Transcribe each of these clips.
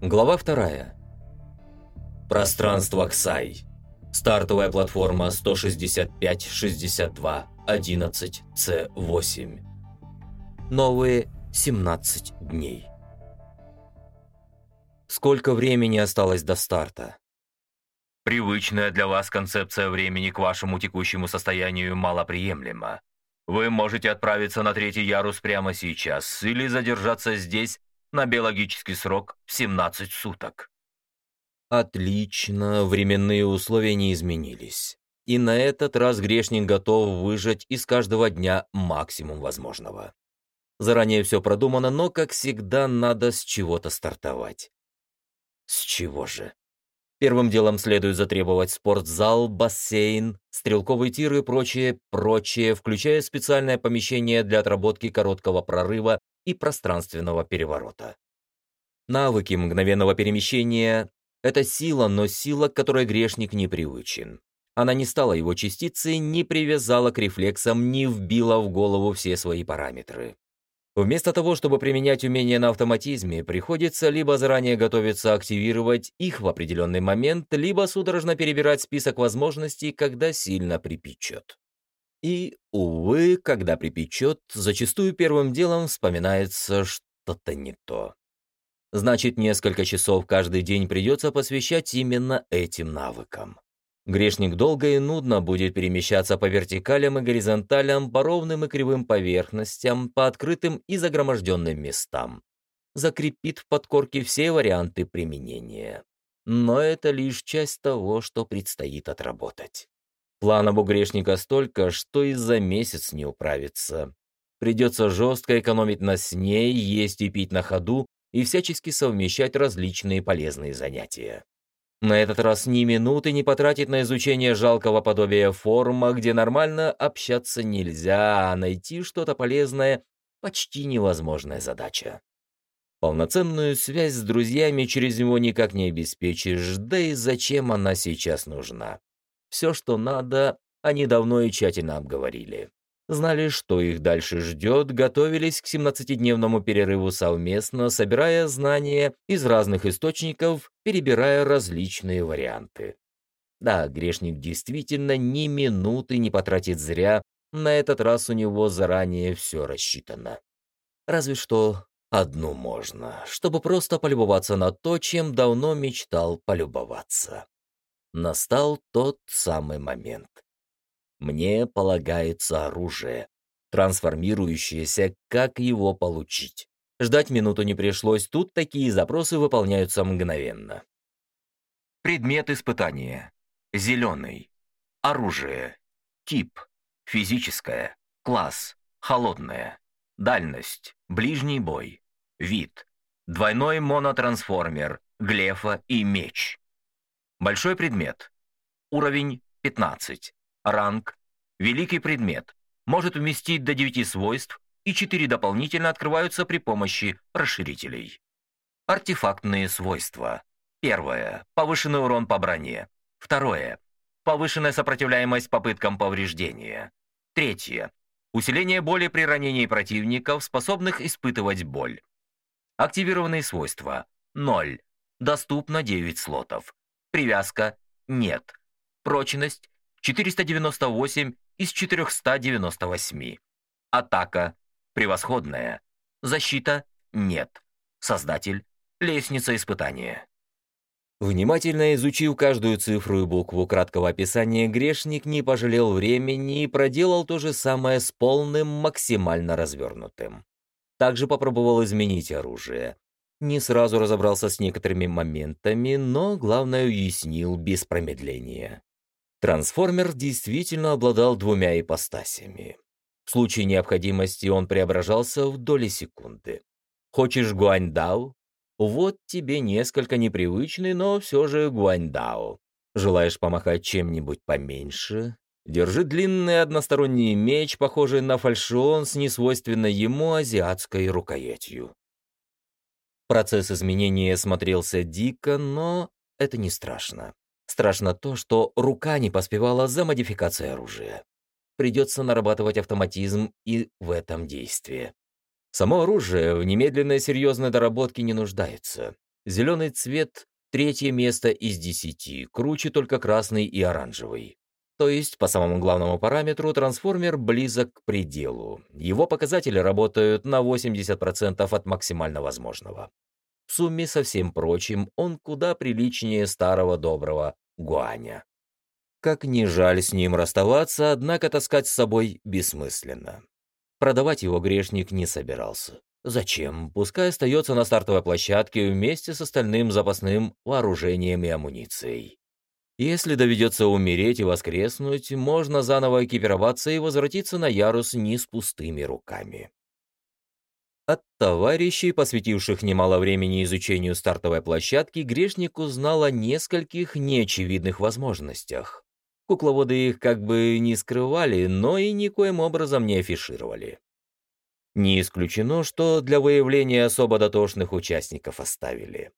Глава вторая. Пространство Ксай. Стартовая платформа 165-62-11-C8. Новые 17 дней. Сколько времени осталось до старта? Привычная для вас концепция времени к вашему текущему состоянию малоприемлема. Вы можете отправиться на третий ярус прямо сейчас или задержаться здесь на биологический срок в 17 суток. Отлично, временные условия не изменились. И на этот раз грешник готов выжать из каждого дня максимум возможного. Заранее все продумано, но, как всегда, надо с чего-то стартовать. С чего же? Первым делом следует затребовать спортзал, бассейн, стрелковый тир и прочее, прочее, включая специальное помещение для отработки короткого прорыва и пространственного переворота. Навыки мгновенного перемещения — это сила, но сила, к которой грешник не привычен. Она не стала его частицей, не привязала к рефлексам, не вбила в голову все свои параметры. Вместо того, чтобы применять умения на автоматизме, приходится либо заранее готовиться активировать их в определенный момент, либо судорожно перебирать список возможностей, когда сильно припечет. И, увы, когда припечет, зачастую первым делом вспоминается что-то не то. Значит, несколько часов каждый день придется посвящать именно этим навыкам. Грешник долго и нудно будет перемещаться по вертикалям и горизонталям, по ровным и кривым поверхностям, по открытым и загроможденным местам. Закрепит в подкорке все варианты применения. Но это лишь часть того, что предстоит отработать. Планов у грешника столько, что и за месяц не управится. Придется жестко экономить на сне, есть и пить на ходу, и всячески совмещать различные полезные занятия. На этот раз ни минуты не потратить на изучение жалкого подобия форума, где нормально общаться нельзя, а найти что-то полезное – почти невозможная задача. Полноценную связь с друзьями через него никак не обеспечишь, да и зачем она сейчас нужна? Все, что надо, они давно и тщательно обговорили. Знали, что их дальше ждет, готовились к 17-дневному перерыву совместно, собирая знания из разных источников, перебирая различные варианты. Да, грешник действительно ни минуты не потратит зря, на этот раз у него заранее все рассчитано. Разве что одну можно, чтобы просто полюбоваться на то, чем давно мечтал полюбоваться настал тот самый момент. Мне полагается оружие, трансформирующееся, как его получить. Ждать минуту не пришлось, тут такие запросы выполняются мгновенно. Предмет испытания. Зеленый. Оружие. Тип. Физическое. Класс. Холодное. Дальность. Ближний бой. Вид. Двойной монотрансформер. Глефа и меч. Большой предмет. Уровень 15. Ранг. Великий предмет. Может вместить до 9 свойств, и 4 дополнительно открываются при помощи расширителей. Артефактные свойства. Первое. Повышенный урон по броне. Второе. Повышенная сопротивляемость попыткам повреждения. Третье. Усиление боли при ранении противников, способных испытывать боль. Активированные свойства. 0. Доступно 9 слотов. Привязка – нет. Прочность – 498 из 498. Атака – превосходная. Защита – нет. Создатель – лестница испытания. Внимательно изучив каждую цифру и букву краткого описания, грешник не пожалел времени и проделал то же самое с полным максимально развернутым. Также попробовал изменить оружие. Не сразу разобрался с некоторыми моментами, но главное уяснил без промедления. Трансформер действительно обладал двумя ипостасями. В случае необходимости он преображался в доли секунды. Хочешь гуаньдао? Вот тебе несколько непривычный, но все же гуаньдао. Желаешь помахать чем-нибудь поменьше? Держи длинный односторонний меч, похожий на фальшион с несвойственной ему азиатской рукоятью. Процесс изменения смотрелся дико, но это не страшно. Страшно то, что рука не поспевала за модификацией оружия. Придется нарабатывать автоматизм и в этом действии. Само оружие в немедленной серьезной доработке не нуждается. Зеленый цвет – третье место из десяти, круче только красный и оранжевый. То есть, по самому главному параметру, трансформер близок к пределу. Его показатели работают на 80% от максимально возможного. В сумме со всем прочим, он куда приличнее старого доброго Гуаня. Как ни жаль с ним расставаться, однако таскать с собой бессмысленно. Продавать его грешник не собирался. Зачем? Пускай остается на стартовой площадке вместе с остальным запасным вооружением и амуницией. Если доведется умереть и воскреснуть, можно заново экипироваться и возвратиться на ярус не с пустыми руками. От товарищей, посвятивших немало времени изучению стартовой площадки, грешник узнал о нескольких неочевидных возможностях. Кукловоды их как бы не скрывали, но и никоим образом не афишировали. Не исключено, что для выявления особо дотошных участников оставили.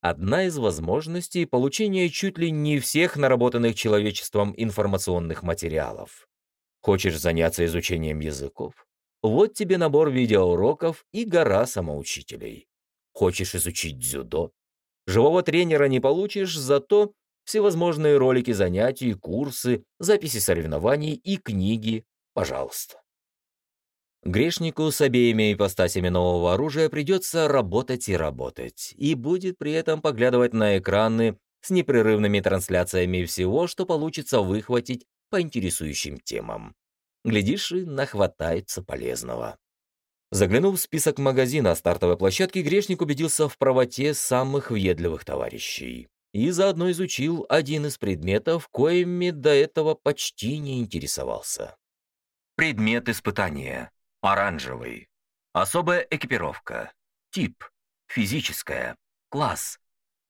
Одна из возможностей – получения чуть ли не всех наработанных человечеством информационных материалов. Хочешь заняться изучением языков? Вот тебе набор видеоуроков и гора самоучителей. Хочешь изучить дзюдо? Живого тренера не получишь, зато всевозможные ролики занятий, курсы, записи соревнований и книги, пожалуйста. Грешнику с обеими ипостасями нового оружия придется работать и работать, и будет при этом поглядывать на экраны с непрерывными трансляциями всего, что получится выхватить по интересующим темам. Глядишь, и нахватается полезного. Заглянув в список магазина стартовой площадки, грешник убедился в правоте самых въедливых товарищей и заодно изучил один из предметов, коими до этого почти не интересовался. Предмет испытания. Оранжевый. Особая экипировка. Тип. Физическая. Класс.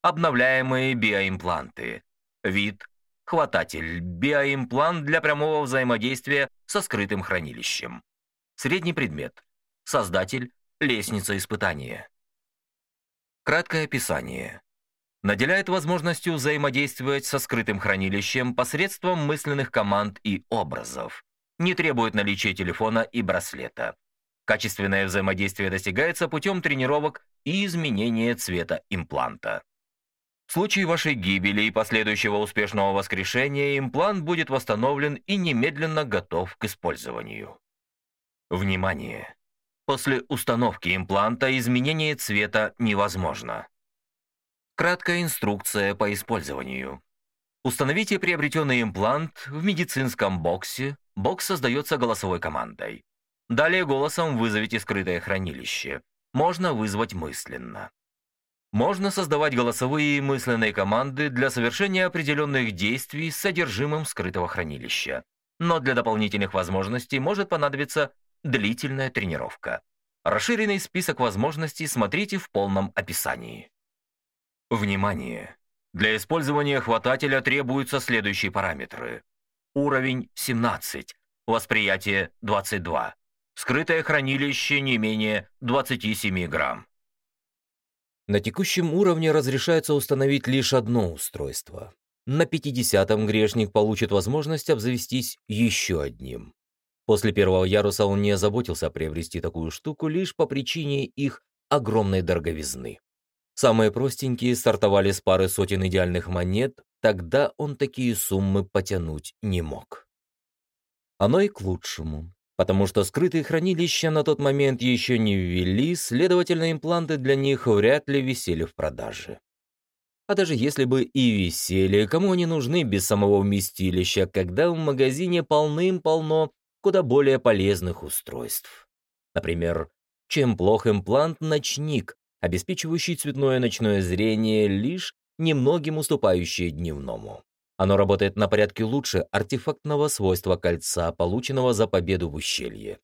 Обновляемые биоимпланты. Вид. Хвататель. Биоимплант для прямого взаимодействия со скрытым хранилищем. Средний предмет. Создатель. Лестница испытания. Краткое описание наделяет возможностью взаимодействовать со скрытым хранилищем посредством мысленных команд и образов. Не требует наличия телефона и браслета. Качественное взаимодействие достигается путем тренировок и изменения цвета импланта. В случае вашей гибели и последующего успешного воскрешения имплант будет восстановлен и немедленно готов к использованию. Внимание! После установки импланта изменение цвета невозможно. Краткая инструкция по использованию. Установите приобретенный имплант в медицинском боксе. Бокс создается голосовой командой. Далее голосом вызовите скрытое хранилище. Можно вызвать мысленно. Можно создавать голосовые и мысленные команды для совершения определенных действий с содержимым скрытого хранилища. Но для дополнительных возможностей может понадобиться длительная тренировка. Расширенный список возможностей смотрите в полном описании. Внимание! Для использования хватателя требуются следующие параметры. Уровень 17, восприятие 22, скрытое хранилище не менее 27 грамм. На текущем уровне разрешается установить лишь одно устройство. На 50-м грешник получит возможность обзавестись еще одним. После первого яруса он не озаботился приобрести такую штуку лишь по причине их огромной дороговизны. Самые простенькие стартовали с пары сотен идеальных монет, тогда он такие суммы потянуть не мог. Оно и к лучшему, потому что скрытые хранилища на тот момент еще не ввели, следовательно, импланты для них вряд ли висели в продаже. А даже если бы и висели, кому они нужны без самого вместилища, когда в магазине полным-полно куда более полезных устройств? Например, чем плох имплант-ночник, обеспечивающий цветное ночное зрение, лишь немногим уступающее дневному. Оно работает на порядке лучше артефактного свойства кольца, полученного за победу в ущелье.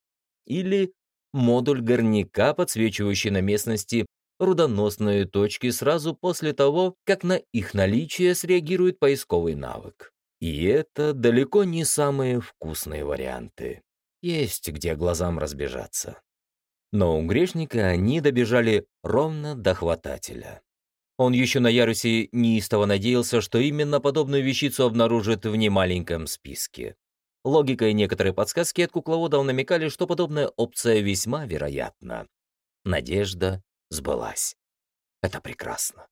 Или модуль горняка, подсвечивающий на местности рудоносные точки сразу после того, как на их наличие среагирует поисковый навык. И это далеко не самые вкусные варианты. Есть где глазам разбежаться. Но у грешника они добежали ровно до хватателя. Он еще на ярусе неистово надеялся, что именно подобную вещицу обнаружит в немаленьком списке. Логика и некоторые подсказки от кукловодов намекали, что подобная опция весьма вероятна. Надежда сбылась. Это прекрасно.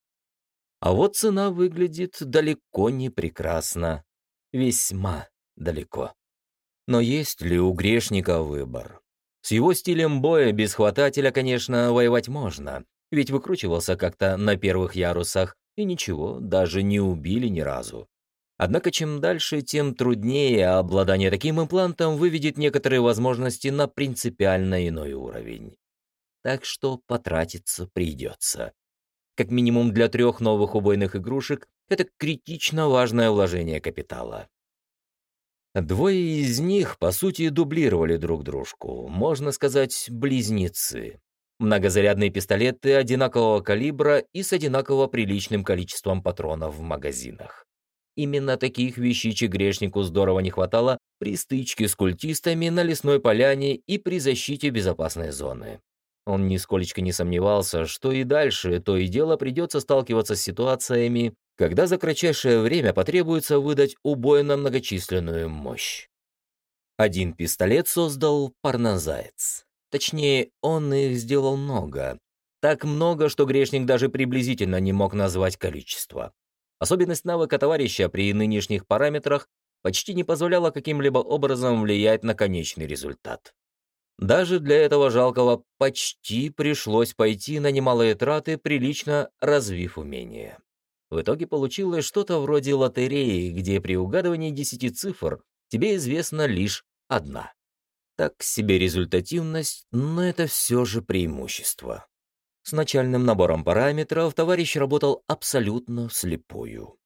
А вот цена выглядит далеко не прекрасно. Весьма далеко. Но есть ли у грешника выбор? С его стилем боя без хватателя, конечно, воевать можно, ведь выкручивался как-то на первых ярусах, и ничего, даже не убили ни разу. Однако чем дальше, тем труднее, обладание таким имплантом выведет некоторые возможности на принципиально иной уровень. Так что потратиться придется. Как минимум для трех новых убойных игрушек это критично важное вложение капитала. Двое из них, по сути, дублировали друг дружку, можно сказать, близнецы. Многозарядные пистолеты одинакового калибра и с одинаково приличным количеством патронов в магазинах. Именно таких вещичек грешнику здорово не хватало при стычке с культистами на лесной поляне и при защите безопасной зоны. Он нисколечко не сомневался, что и дальше то и дело придется сталкиваться с ситуациями, когда за кратчайшее время потребуется выдать убойно многочисленную мощь. Один пистолет создал парнозаец. Точнее, он их сделал много. Так много, что грешник даже приблизительно не мог назвать количество. Особенность навыка товарища при нынешних параметрах почти не позволяла каким-либо образом влиять на конечный результат. Даже для этого жалкого почти пришлось пойти на немалые траты, прилично развив умение. В итоге получилось что-то вроде лотереи, где при угадывании десяти цифр тебе известна лишь одна. Так себе результативность, но это все же преимущество. С начальным набором параметров товарищ работал абсолютно вслепую.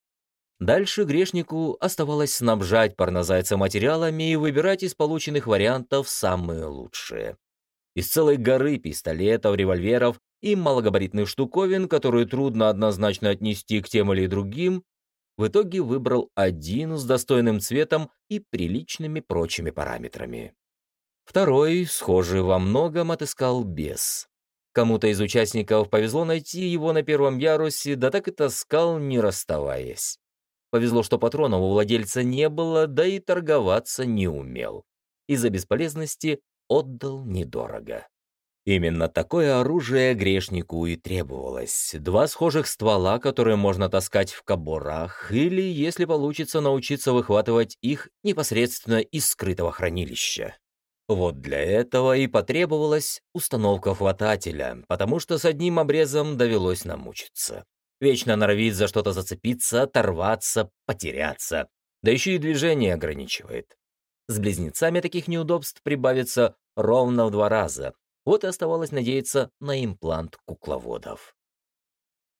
Дальше грешнику оставалось снабжать парнозайца материалами и выбирать из полученных вариантов самые лучшие. Из целой горы пистолетов, револьверов и малогабаритных штуковин, которые трудно однозначно отнести к тем или другим, в итоге выбрал один с достойным цветом и приличными прочими параметрами. Второй, схожий во многом, отыскал без. Кому-то из участников повезло найти его на первом ярусе, да так и таскал, не расставаясь. Повезло, что патронов у владельца не было, да и торговаться не умел. Из-за бесполезности отдал недорого. Именно такое оружие грешнику и требовалось. Два схожих ствола, которые можно таскать в кобурах, или, если получится, научиться выхватывать их непосредственно из скрытого хранилища. Вот для этого и потребовалась установка хватателя, потому что с одним обрезом довелось намучиться. Вечно норовит за что-то зацепиться, оторваться, потеряться. Да еще и движение ограничивает. С близнецами таких неудобств прибавится ровно в два раза. Вот и оставалось надеяться на имплант кукловодов.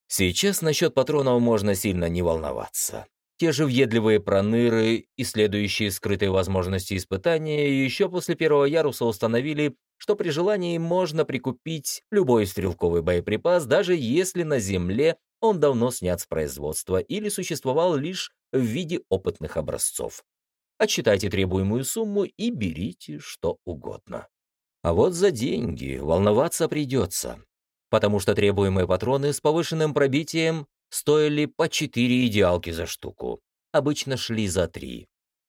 Сейчас насчет патронов можно сильно не волноваться. Те же въедливые проныры, исследующие скрытые возможности испытания, еще после первого яруса установили, что при желании можно прикупить любой стрелковый боеприпас, даже если на Земле он давно снят с производства или существовал лишь в виде опытных образцов. Отсчитайте требуемую сумму и берите что угодно. А вот за деньги волноваться придется, потому что требуемые патроны с повышенным пробитием стоили по 4 идеалки за штуку. Обычно шли за 3.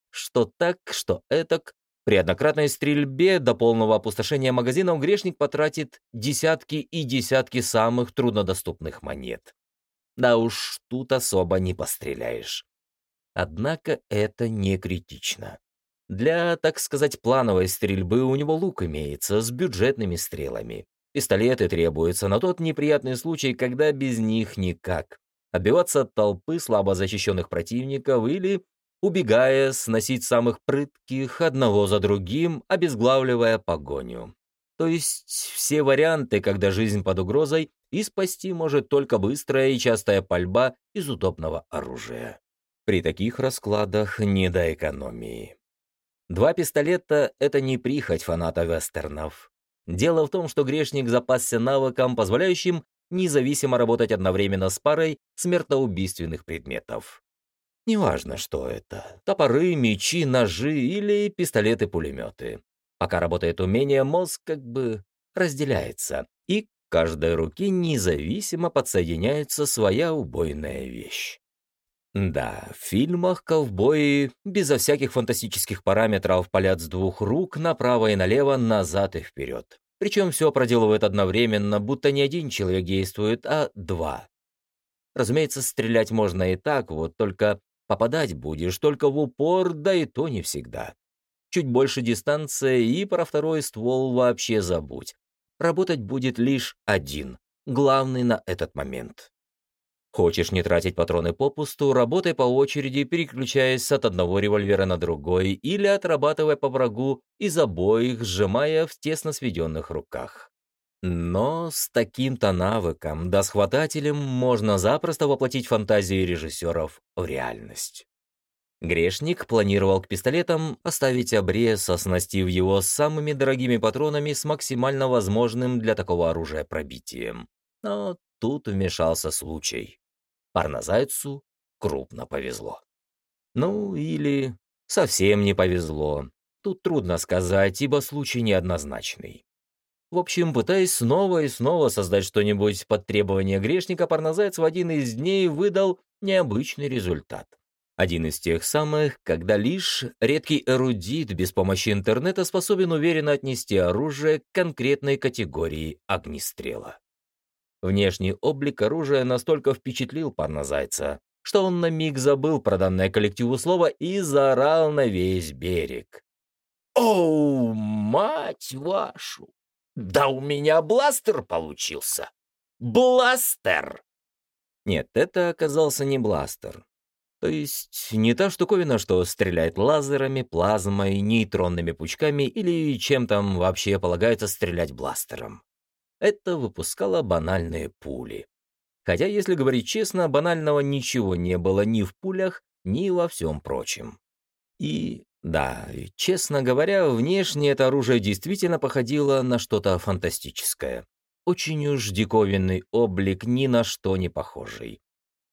Что так, что этак. При однократной стрельбе до полного опустошения магазинов грешник потратит десятки и десятки самых труднодоступных монет. Да уж, тут особо не постреляешь. Однако это не критично. Для, так сказать, плановой стрельбы у него лук имеется с бюджетными стрелами. Пистолеты требуются на тот неприятный случай, когда без них никак отбиваться от толпы слабо защищенных противников или, убегая, сносить самых прытких одного за другим, обезглавливая погоню. То есть все варианты, когда жизнь под угрозой, и спасти может только быстрая и частая пальба из удобного оружия. При таких раскладах не до экономии. Два пистолета — это не прихоть фаната вестернов. Дело в том, что грешник запасся навыком, позволяющим независимо работать одновременно с парой смертоубийственных предметов. Неважно, что это – топоры, мечи, ножи или пистолеты-пулеметы. Пока работает умение, мозг как бы разделяется, и к каждой руке независимо подсоединяется своя убойная вещь. Да, в фильмах ковбои безо всяких фантастических параметров палят с двух рук направо и налево, назад и вперед. Причем все проделывает одновременно, будто не один человек действует, а два. Разумеется, стрелять можно и так, вот только попадать будешь только в упор, да и то не всегда. Чуть больше дистанция, и про второй ствол вообще забудь. Работать будет лишь один, главный на этот момент. Хочешь не тратить патроны попусту, работай по очереди, переключаясь от одного револьвера на другой или отрабатывая по врагу из обоих, сжимая в тесно сведенных руках. Но с таким-то навыком, да с хватателем, можно запросто воплотить фантазии режиссеров в реальность. Грешник планировал к пистолетам оставить обрез, оснастив его самыми дорогими патронами с максимально возможным для такого оружия пробитием. Но тут вмешался случай. Парнозайцу крупно повезло. Ну, или совсем не повезло. Тут трудно сказать, ибо случай неоднозначный. В общем, пытаясь снова и снова создать что-нибудь под требования грешника, Парнозайц в один из дней выдал необычный результат. Один из тех самых, когда лишь редкий эрудит без помощи интернета способен уверенно отнести оружие к конкретной категории огнестрела. Внешний облик оружия настолько впечатлил парнозайца, что он на миг забыл про данное коллективу слово и заорал на весь берег. «Оу, мать вашу! Да у меня бластер получился! Бластер!» Нет, это оказался не бластер. То есть не та штуковина, что стреляет лазерами, плазмой, нейтронными пучками или чем там вообще полагается стрелять бластером это выпускало банальные пули. Хотя, если говорить честно, банального ничего не было ни в пулях, ни во всем прочем. И да, честно говоря, внешне это оружие действительно походило на что-то фантастическое. Очень уж диковинный облик, ни на что не похожий.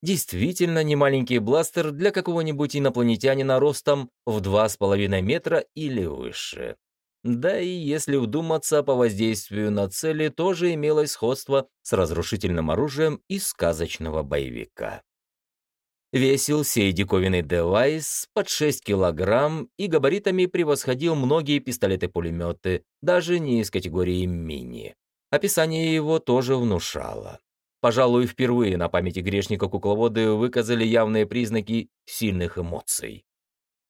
Действительно не маленький бластер для какого-нибудь инопланетянина ростом в 2,5 метра или выше. Да и если вдуматься по воздействию на цели, тоже имелось сходство с разрушительным оружием из сказочного боевика. Весил сей диковинный девайс под 6 килограмм и габаритами превосходил многие пистолеты-пулеметы, даже не из категории мини. Описание его тоже внушало. Пожалуй, впервые на памяти грешника кукловоды выказали явные признаки сильных эмоций.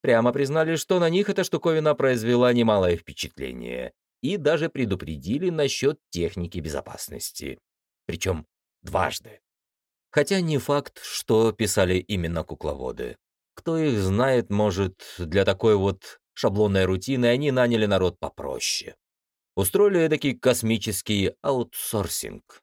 Прямо признали, что на них эта штуковина произвела немалое впечатление и даже предупредили насчет техники безопасности. Причем дважды. Хотя не факт, что писали именно кукловоды. Кто их знает, может, для такой вот шаблонной рутины они наняли народ попроще. Устроили такой космический аутсорсинг.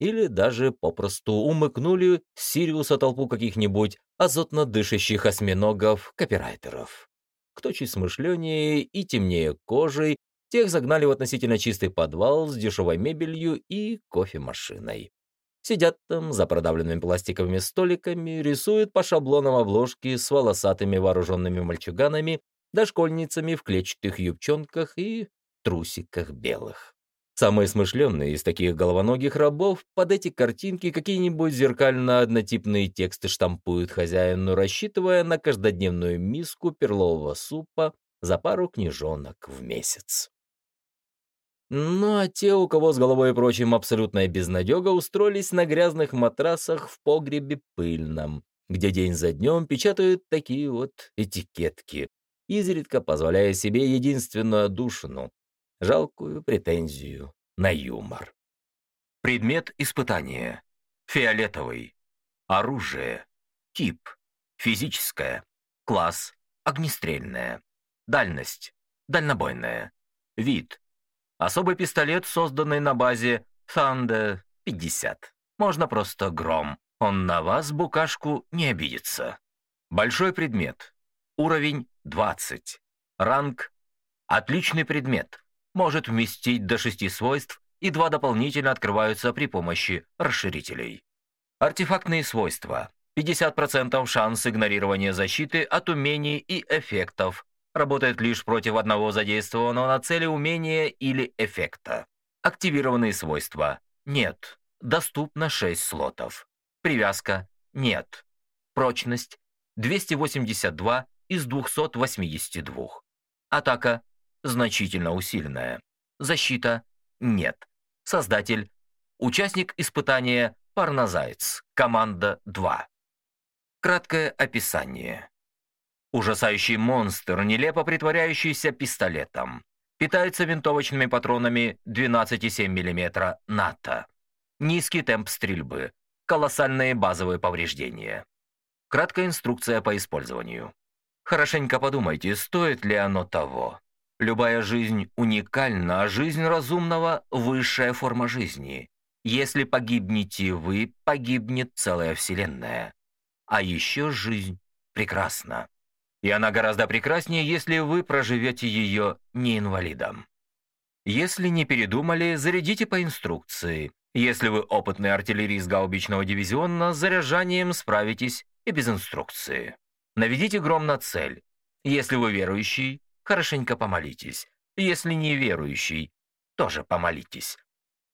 Или даже попросту умыкнули с Сириуса толпу каких-нибудь азотно дышащих осьминогов-копирайтеров. Кто чуть смышленнее и темнее кожей, тех загнали в относительно чистый подвал с дешевой мебелью и кофемашиной. Сидят там за продавленными пластиковыми столиками, рисуют по шаблонам обложки с волосатыми вооруженными мальчуганами, дошкольницами в клетчатых юбчонках и трусиках белых. Самые смышленные из таких головоногих рабов под эти картинки какие-нибудь зеркально-однотипные тексты штампуют хозяину, рассчитывая на каждодневную миску перлового супа за пару книжонок в месяц. Ну а те, у кого с головой и прочим абсолютная безнадега, устроились на грязных матрасах в погребе пыльном, где день за днем печатают такие вот этикетки, изредка позволяя себе единственную отдушину жалкую претензию на юмор. Предмет испытания. Фиолетовый. Оружие. Тип. Физическое. Класс. Огнестрельное. Дальность. Дальнобойная. Вид. Особый пистолет, созданный на базе Thunder 50. Можно просто гром. Он на вас, букашку, не обидится. Большой предмет. Уровень 20. Ранг. Отличный предмет может вместить до шести свойств, и два дополнительно открываются при помощи расширителей. Артефактные свойства. 50% шанс игнорирования защиты от умений и эффектов. Работает лишь против одного задействованного на цели умения или эффекта. Активированные свойства. Нет. Доступно 6 слотов. Привязка. Нет. Прочность. 282 из 282. Атака значительно усиленная. Защита – нет. Создатель – участник испытания Парнозаяц. Команда 2. Краткое описание. Ужасающий монстр, нелепо притворяющийся пистолетом. Питается винтовочными патронами 12,7 мм НАТО. Низкий темп стрельбы. Колоссальные базовые повреждения. Краткая инструкция по использованию. Хорошенько подумайте, стоит ли оно того. Любая жизнь уникальна, а жизнь разумного – высшая форма жизни. Если погибнете вы, погибнет целая вселенная. А еще жизнь прекрасна. И она гораздо прекраснее, если вы проживете ее не инвалидом. Если не передумали, зарядите по инструкции. Если вы опытный артиллерист гаубичного дивизиона, с заряжанием справитесь и без инструкции. Наведите гром на цель. Если вы верующий, хорошенько помолитесь. Если не верующий, тоже помолитесь.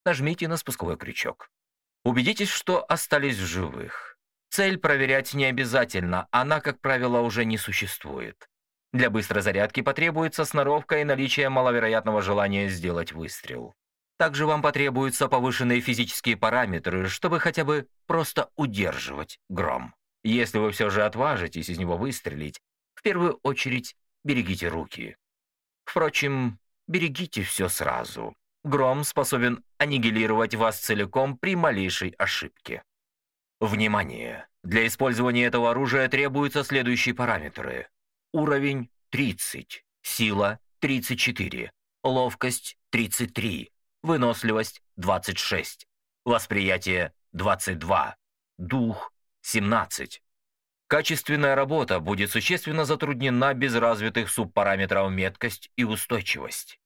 Нажмите на спусковой крючок. Убедитесь, что остались в живых. Цель проверять не обязательно, она, как правило, уже не существует. Для быстрой зарядки потребуется сноровка и наличие маловероятного желания сделать выстрел. Также вам потребуются повышенные физические параметры, чтобы хотя бы просто удерживать гром. Если вы все же отважитесь из него выстрелить, в первую очередь берегите руки. Впрочем, берегите все сразу. Гром способен аннигилировать вас целиком при малейшей ошибке. Внимание! Для использования этого оружия требуются следующие параметры. Уровень 30, сила 34, ловкость 33, выносливость 26, восприятие 22, дух 17. Качественная работа будет существенно затруднена без развитых субпараметров меткость и устойчивость.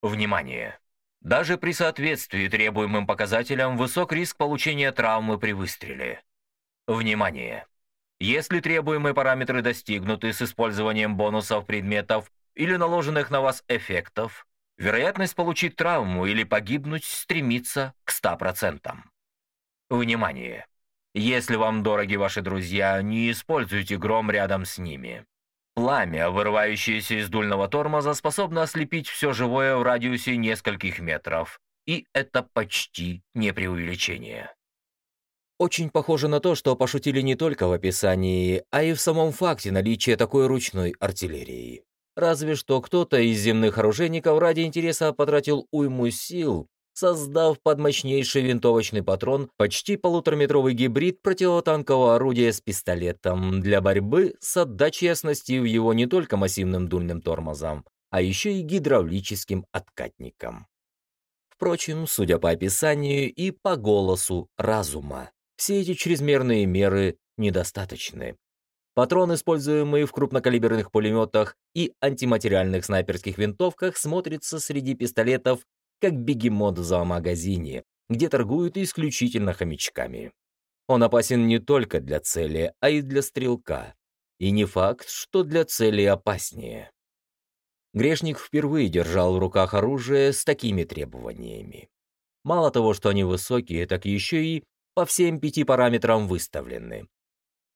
Внимание! Даже при соответствии требуемым показателям высок риск получения травмы при выстреле. Внимание! Если требуемые параметры достигнуты с использованием бонусов предметов или наложенных на вас эффектов, вероятность получить травму или погибнуть стремится к 100%. Внимание! Если вам дороги ваши друзья, не используйте гром рядом с ними. Пламя, вырывающееся из дульного тормоза, способно ослепить все живое в радиусе нескольких метров. И это почти не преувеличение. Очень похоже на то, что пошутили не только в описании, а и в самом факте наличия такой ручной артиллерии. Разве что кто-то из земных оружейников ради интереса потратил уйму сил создав под мощнейший винтовочный патрон почти полутораметровый гибрид противотанкового орудия с пистолетом для борьбы с отдачей, оснастив его не только массивным дульным тормозом, а еще и гидравлическим откатником. Впрочем, судя по описанию и по голосу разума, все эти чрезмерные меры недостаточны. Патрон, используемый в крупнокалиберных пулеметах и антиматериальных снайперских винтовках, смотрится среди пистолетов как бегемот в зоомагазине, где торгуют исключительно хомячками. Он опасен не только для цели, а и для стрелка. И не факт, что для цели опаснее. Грешник впервые держал в руках оружие с такими требованиями. Мало того, что они высокие, так еще и по всем пяти параметрам выставлены.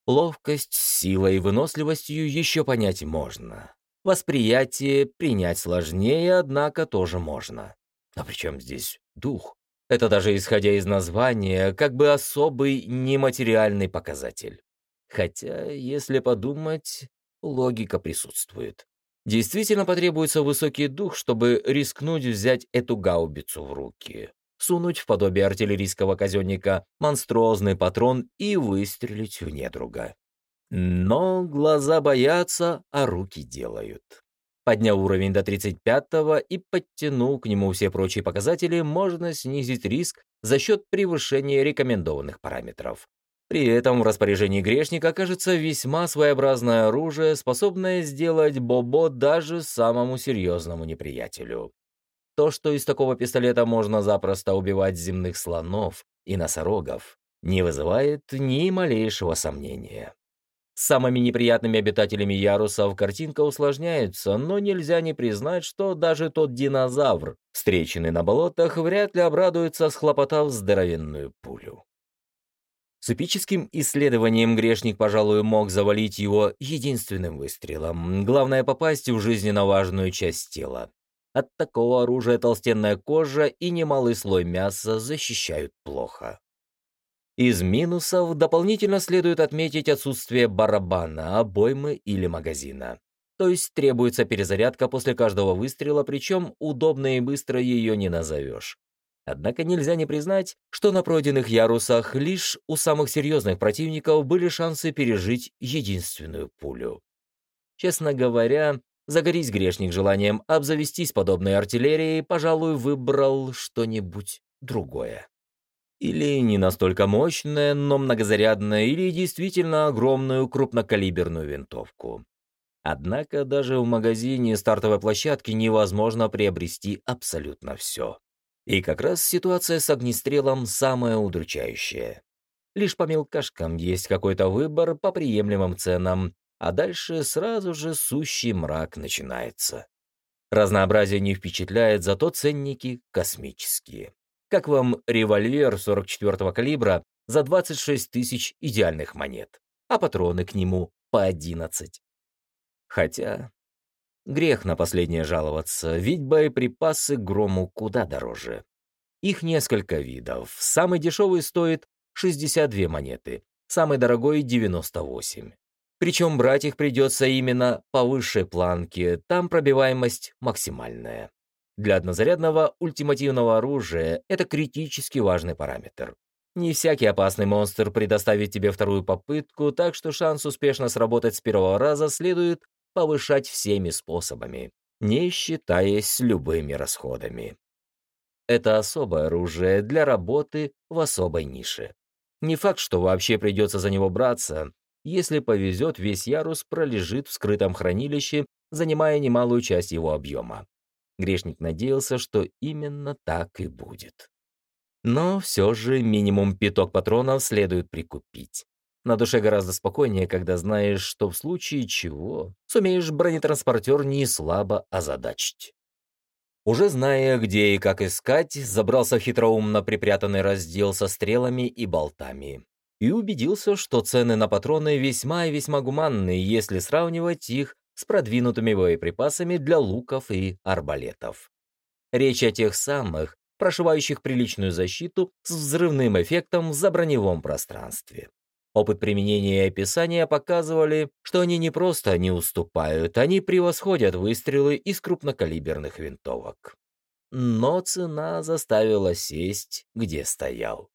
Ловкость, сила и выносливостью еще понять можно. Восприятие принять сложнее, однако тоже можно. А при чем здесь дух? Это даже исходя из названия, как бы особый нематериальный показатель. Хотя, если подумать, логика присутствует. Действительно потребуется высокий дух, чтобы рискнуть взять эту гаубицу в руки, сунуть в подобие артиллерийского казенника монструозный патрон и выстрелить в недруга. Но глаза боятся, а руки делают. Подняв уровень до 35-го и подтянув к нему все прочие показатели, можно снизить риск за счет превышения рекомендованных параметров. При этом в распоряжении грешника окажется весьма своеобразное оружие, способное сделать Бобо даже самому серьезному неприятелю. То, что из такого пистолета можно запросто убивать земных слонов и носорогов, не вызывает ни малейшего сомнения. С самыми неприятными обитателями ярусов картинка усложняется, но нельзя не признать, что даже тот динозавр, встреченный на болотах, вряд ли обрадуется, схлопотав здоровенную пулю. С эпическим исследованием грешник, пожалуй, мог завалить его единственным выстрелом. Главное — попасть в жизненно важную часть тела. От такого оружия толстенная кожа и немалый слой мяса защищают плохо. Из минусов дополнительно следует отметить отсутствие барабана, обоймы или магазина. То есть требуется перезарядка после каждого выстрела, причем удобно и быстро ее не назовешь. Однако нельзя не признать, что на пройденных ярусах лишь у самых серьезных противников были шансы пережить единственную пулю. Честно говоря, загорись грешник желанием обзавестись подобной артиллерией, пожалуй, выбрал что-нибудь другое. Или не настолько мощное, но многозарядное, или действительно огромную крупнокалиберную винтовку. Однако даже в магазине стартовой площадки невозможно приобрести абсолютно все. И как раз ситуация с огнестрелом самая удручающая. Лишь по мелкашкам есть какой-то выбор по приемлемым ценам, а дальше сразу же сущий мрак начинается. Разнообразие не впечатляет, зато ценники космические. Как вам револьвер 44-го калибра за 26 тысяч идеальных монет, а патроны к нему по 11. Хотя грех на последнее жаловаться, ведь боеприпасы грому куда дороже. Их несколько видов. Самый дешевый стоит 62 монеты, самый дорогой — 98. Причем брать их придется именно по высшей планке, там пробиваемость максимальная. Для однозарядного ультимативного оружия это критически важный параметр. Не всякий опасный монстр предоставит тебе вторую попытку, так что шанс успешно сработать с первого раза следует повышать всеми способами, не считаясь любыми расходами. Это особое оружие для работы в особой нише. Не факт, что вообще придется за него браться. Если повезет, весь ярус пролежит в скрытом хранилище, занимая немалую часть его объема. Грешник надеялся, что именно так и будет. Но все же минимум пяток патронов следует прикупить. На душе гораздо спокойнее, когда знаешь, что в случае чего сумеешь бронетранспортер не слабо озадачить. Уже зная, где и как искать, забрался в хитроумно припрятанный раздел со стрелами и болтами. И убедился, что цены на патроны весьма и весьма гуманные, если сравнивать их с продвинутыми боеприпасами для луков и арбалетов. Речь о тех самых, прошивающих приличную защиту с взрывным эффектом в заброневом пространстве. Опыт применения и описания показывали, что они не просто не уступают, они превосходят выстрелы из крупнокалиберных винтовок. Но цена заставила сесть, где стоял.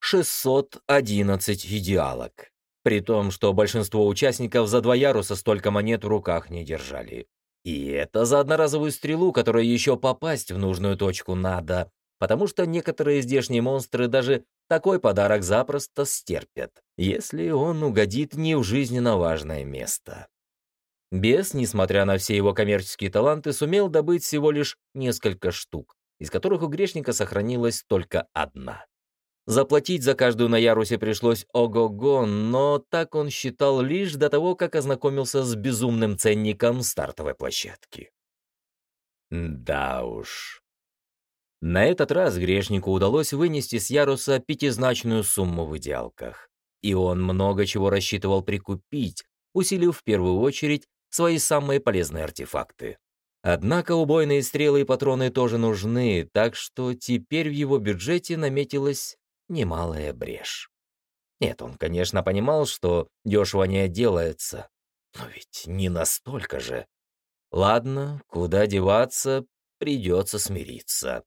611 идеалок при том, что большинство участников за два яруса столько монет в руках не держали. И это за одноразовую стрелу, которая еще попасть в нужную точку надо, потому что некоторые здешние монстры даже такой подарок запросто стерпят, если он угодит не в жизненно важное место. Бес, несмотря на все его коммерческие таланты, сумел добыть всего лишь несколько штук, из которых у грешника сохранилась только одна. Заплатить за каждую на ярусе пришлось ого-го, но так он считал лишь до того, как ознакомился с безумным ценником стартовой площадки. Да уж. На этот раз грешнику удалось вынести с яруса пятизначную сумму в идеалках. И он много чего рассчитывал прикупить, усилив в первую очередь свои самые полезные артефакты. Однако убойные стрелы и патроны тоже нужны, так что теперь в его бюджете наметилась немалая брешь. Нет, он, конечно, понимал, что дешево не отделается, но ведь не настолько же. Ладно, куда деваться, придется смириться.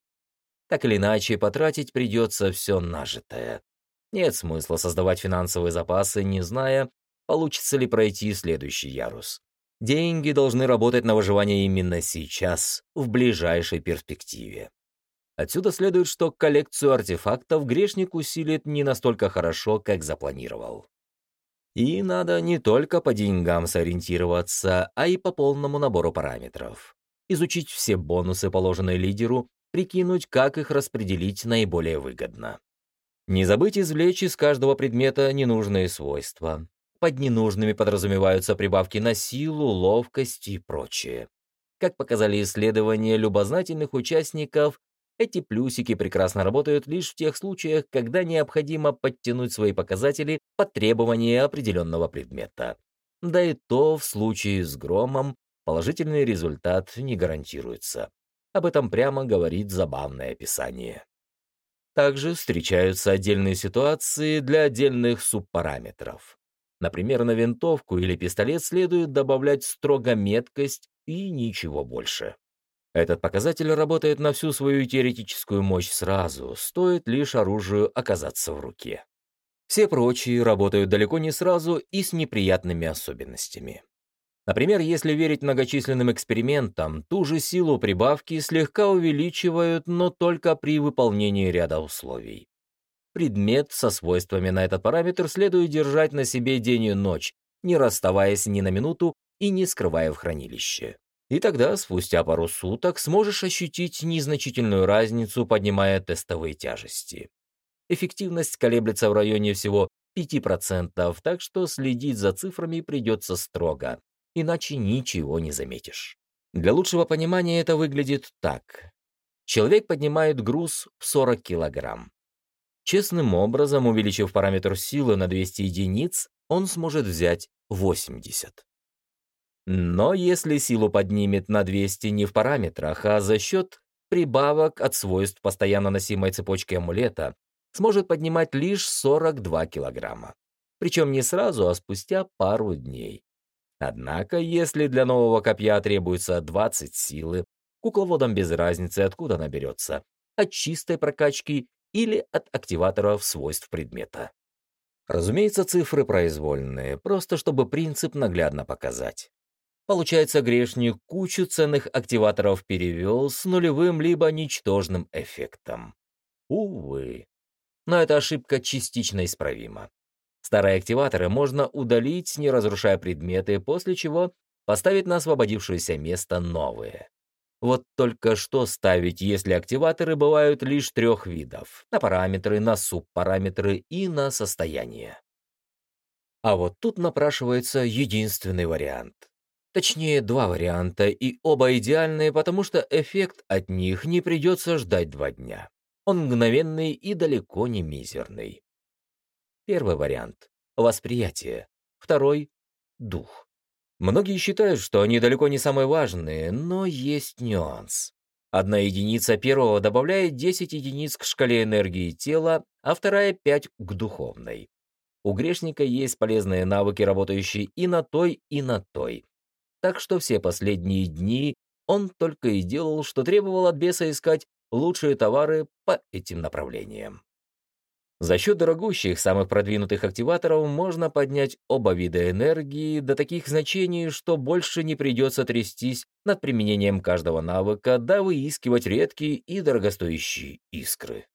Так или иначе, потратить придется все нажитое. Нет смысла создавать финансовые запасы, не зная, получится ли пройти следующий ярус. Деньги должны работать на выживание именно сейчас, в ближайшей перспективе. Отсюда следует, что коллекцию артефактов грешник усилит не настолько хорошо, как запланировал. И надо не только по деньгам сориентироваться, а и по полному набору параметров. Изучить все бонусы, положенные лидеру, прикинуть, как их распределить наиболее выгодно. Не забыть извлечь из каждого предмета ненужные свойства. Под ненужными подразумеваются прибавки на силу, ловкость и прочее. Как показали исследования любознательных участников, эти плюсики прекрасно работают лишь в тех случаях, когда необходимо подтянуть свои показатели под требования определенного предмета. Да и то в случае с громом положительный результат не гарантируется. Об этом прямо говорит забавное описание. Также встречаются отдельные ситуации для отдельных субпараметров. Например, на винтовку или пистолет следует добавлять строго меткость и ничего больше. Этот показатель работает на всю свою теоретическую мощь сразу, стоит лишь оружию оказаться в руке. Все прочие работают далеко не сразу и с неприятными особенностями. Например, если верить многочисленным экспериментам, ту же силу прибавки слегка увеличивают, но только при выполнении ряда условий. Предмет со свойствами на этот параметр следует держать на себе день и ночь, не расставаясь ни на минуту и не скрывая в хранилище. И тогда, спустя пару суток, сможешь ощутить незначительную разницу, поднимая тестовые тяжести. Эффективность колеблется в районе всего 5%, так что следить за цифрами придется строго иначе ничего не заметишь. Для лучшего понимания это выглядит так. Человек поднимает груз в 40 килограмм. Честным образом, увеличив параметр силы на 200 единиц, он сможет взять 80. Но если силу поднимет на 200 не в параметрах, а за счет прибавок от свойств постоянно носимой цепочки амулета, сможет поднимать лишь 42 килограмма. Причем не сразу, а спустя пару дней. Однако, если для нового копья требуется 20 силы, кукловодам без разницы, откуда наберется, от чистой прокачки или от активаторов свойств предмета. Разумеется, цифры произвольные, просто чтобы принцип наглядно показать. Получается, грешник кучу ценных активаторов перевел с нулевым либо ничтожным эффектом. Увы. Но эта ошибка частично исправима. Старые активаторы можно удалить, не разрушая предметы, после чего поставить на освободившееся место новые. Вот только что ставить, если активаторы бывают лишь трех видов – на параметры, на субпараметры и на состояние. А вот тут напрашивается единственный вариант. Точнее, два варианта, и оба идеальные, потому что эффект от них не придется ждать два дня. Он мгновенный и далеко не мизерный. Первый вариант — восприятие. Второй — дух. Многие считают, что они далеко не самые важные, но есть нюанс. Одна единица первого добавляет 10 единиц к шкале энергии тела, а вторая — 5 к духовной. У грешника есть полезные навыки, работающие и на той, и на той. Так что все последние дни он только и делал, что требовал от беса искать лучшие товары по этим направлениям. За счет дорогущих, самых продвинутых активаторов можно поднять оба вида энергии до таких значений, что больше не придется трястись над применением каждого навыка, да выискивать редкие и дорогостоящие искры.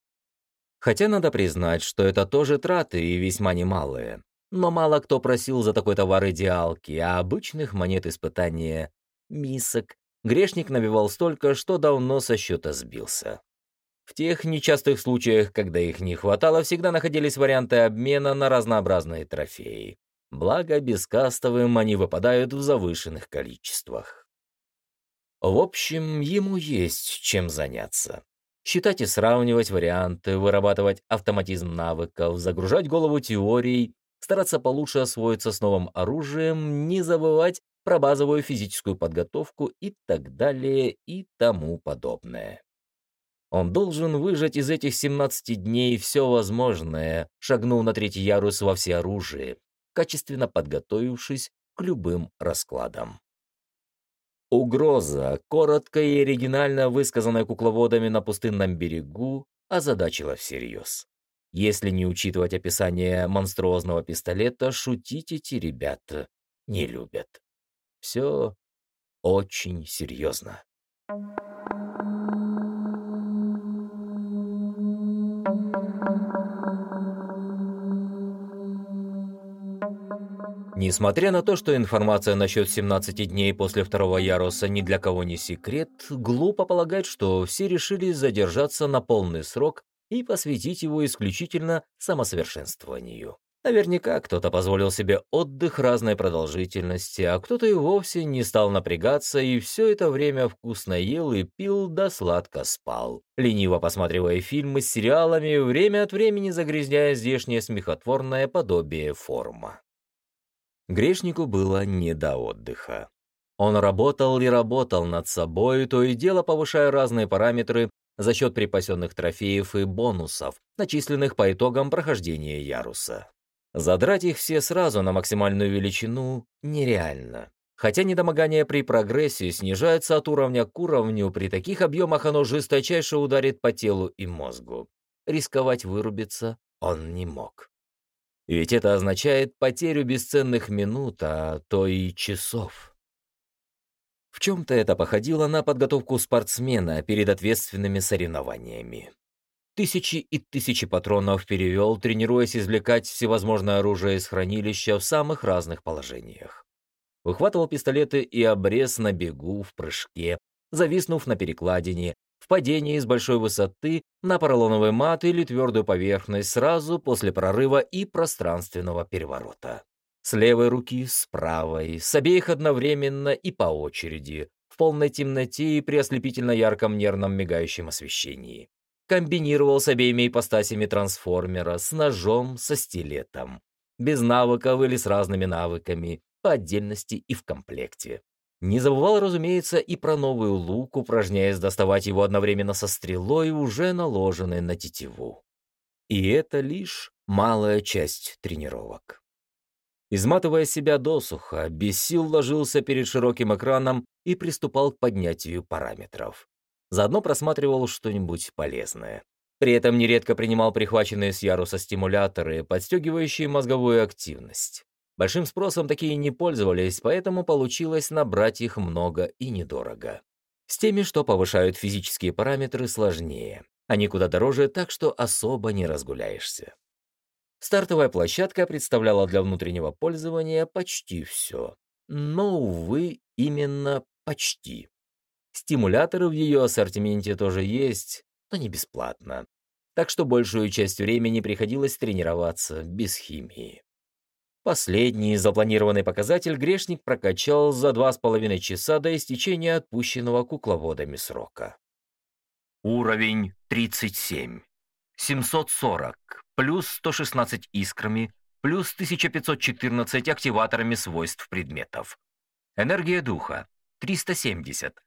Хотя надо признать, что это тоже траты и весьма немалые. Но мало кто просил за такой товар идеалки, а обычных монет испытания, мисок, грешник набивал столько, что давно со счета сбился. В тех нечастых случаях, когда их не хватало, всегда находились варианты обмена на разнообразные трофеи. Благо, бескастовым они выпадают в завышенных количествах. В общем, ему есть чем заняться. Считать и сравнивать варианты, вырабатывать автоматизм навыков, загружать голову теорией, стараться получше освоиться с новым оружием, не забывать про базовую физическую подготовку и так далее и тому подобное. Он должен выжать из этих 17 дней все возможное, шагнув на третий ярус во всеоружии, качественно подготовившись к любым раскладам. Угроза, коротко и оригинально высказанная кукловодами на пустынном берегу, озадачила всерьез. Если не учитывать описание монструозного пистолета, шутить эти ребята не любят. Все очень серьезно. Несмотря на то, что информация насчет 17 дней после второго яруса ни для кого не секрет, глупо полагать, что все решили задержаться на полный срок и посвятить его исключительно самосовершенствованию. Наверняка кто-то позволил себе отдых разной продолжительности, а кто-то и вовсе не стал напрягаться и все это время вкусно ел и пил да сладко спал, лениво посматривая фильмы с сериалами, время от времени загрязняя здешнее смехотворное подобие форма. Грешнику было не до отдыха. Он работал и работал над собой, то и дело повышая разные параметры, за счет припасенных трофеев и бонусов, начисленных по итогам прохождения яруса. Задрать их все сразу на максимальную величину нереально. Хотя недомогание при прогрессе снижается от уровня к уровню, при таких объемах оно жесточайше ударит по телу и мозгу. Рисковать вырубиться он не мог. Ведь это означает потерю бесценных минут, а то и часов. В чем-то это походило на подготовку спортсмена перед ответственными соревнованиями. Тысячи и тысячи патронов перевел, тренируясь извлекать всевозможное оружие из хранилища в самых разных положениях. Выхватывал пистолеты и обрез на бегу, в прыжке, зависнув на перекладине, в падении с большой высоты на поролоновый мат или твердую поверхность сразу после прорыва и пространственного переворота. С левой руки, с правой, с обеих одновременно и по очереди, в полной темноте и при ослепительно ярком нервном мигающем освещении. Комбинировал с обеими ипостасями трансформера, с ножом, со стилетом. Без навыков или с разными навыками, по отдельности и в комплекте. Не забывал, разумеется, и про новый лук, упражняясь доставать его одновременно со стрелой, уже наложенной на тетиву. И это лишь малая часть тренировок. Изматывая себя досуха, без сил ложился перед широким экраном и приступал к поднятию параметров. Заодно просматривал что-нибудь полезное. При этом нередко принимал прихваченные с яруса стимуляторы, подстегивающие мозговую активность. Большим спросом такие не пользовались, поэтому получилось набрать их много и недорого. С теми, что повышают физические параметры, сложнее. Они куда дороже, так что особо не разгуляешься. Стартовая площадка представляла для внутреннего пользования почти все. Но, увы, именно почти. Стимуляторы в ее ассортименте тоже есть, но не бесплатно. Так что большую часть времени приходилось тренироваться без химии. Последний запланированный показатель грешник прокачал за два с половиной часа до истечения отпущенного кукловодами срока. Уровень 37. 740, плюс 116 искрами, плюс 1514 активаторами свойств предметов. Энергия духа 370,